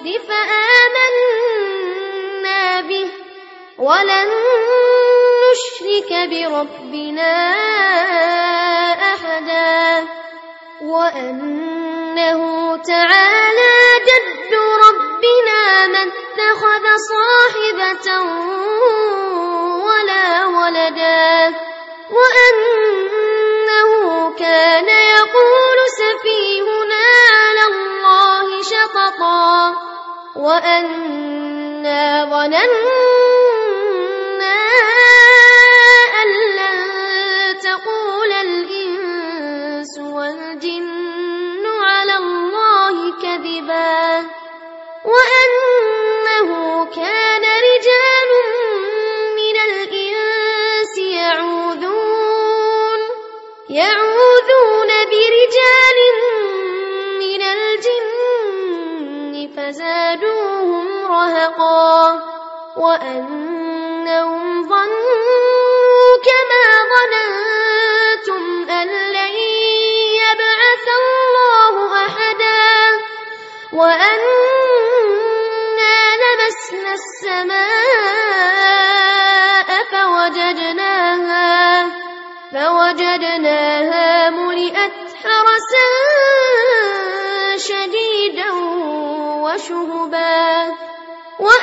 الرشد فآمنا به ولن نشرك بربنا أحدا وأنه تعالى جد ربنا ما اتخذ صاحبة ولا ولدا وأنه وأنا ظننا أن لن تقول الإنس والجن على الله كذبا وأنه كان رجال من الإنس يعوذون يعوذون برجال رهقا وأنهم ظنوا كما ظننتم أن لن يبعث الله أحدا وأنا لمسنا السماء فوجدناها فوجدناها ملئت حرسا شديدا وشهبا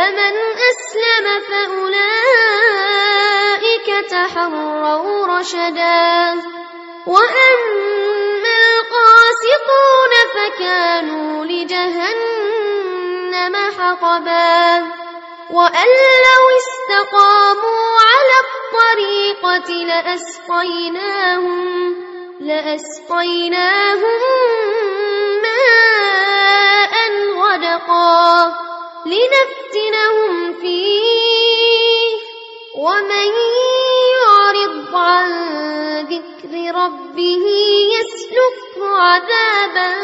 فمن أسلم فأولئك تحروا رشدا. وأما القاسطون فكانوا لجهنم حطبا. وأن لو استقاموا على الطريقة لأسقيناهم لأسقيناهم ماء غدقا. لنفتنهم فيه. ومن يعرض عن ذكر ربه يسلكه عذابا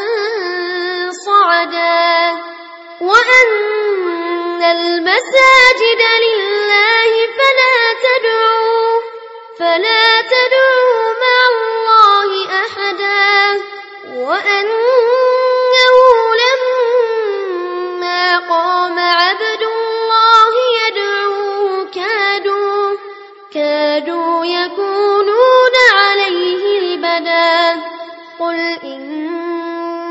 صعدا. وأن المساجد لله فلا تدعوا فلا تدعوا مع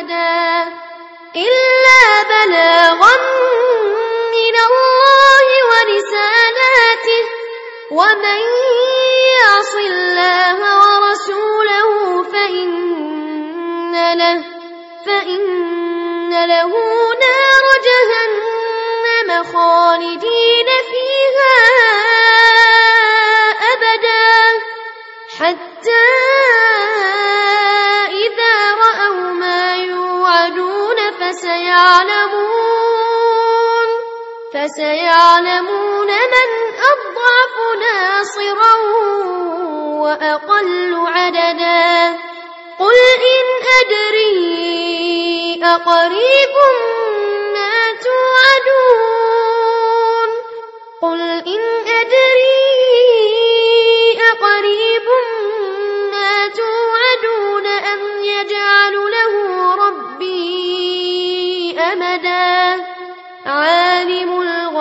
أحدا إلا بلاغا من الله ورسالاته ومن يعص الله ورسوله فإن له فإن له نار جهنم خالدين فيها فسيعلمون من أضعف ناصرا وأقل عددا. قل إن أدري أقريب ما توعدون. قل إن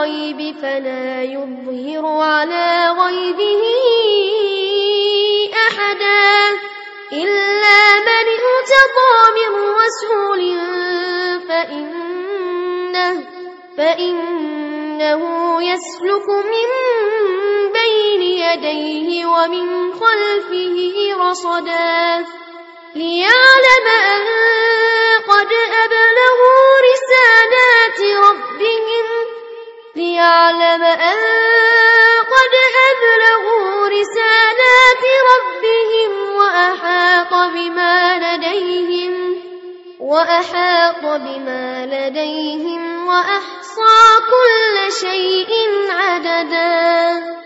الغيب فلا يظهر على غيبه أحدا إلا من ارتضى من رسول فإنه, فإنه يسلك من بين يديه ومن خلفه رصدا ليعلم أن قد أبلغوا بما لديهم وأحاط بما لديهم وأحصى كل شيء عددا.